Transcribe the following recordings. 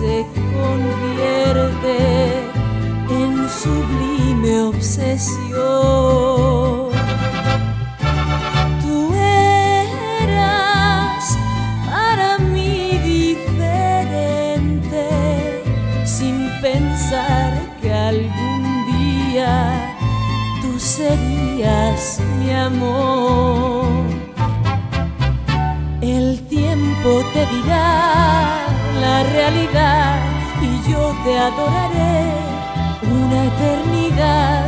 se convierte en sublime obsesión. Tú eras para mí diferente, sin pensar que algún día tú serías mi amor. El tiempo te dirá la realidad y yo te adoraré una eternidad.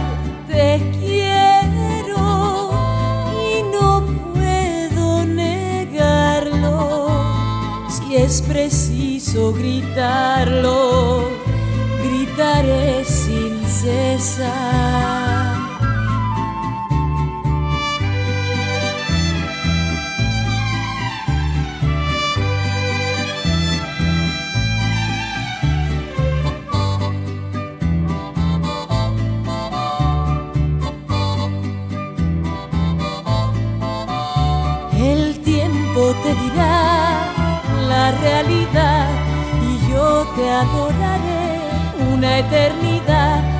Te quiero y no puedo negarlo. Si es preciso gritarlo, gritaré sin cesar. Te dirá la realidad y yo te adoraré una eternidad.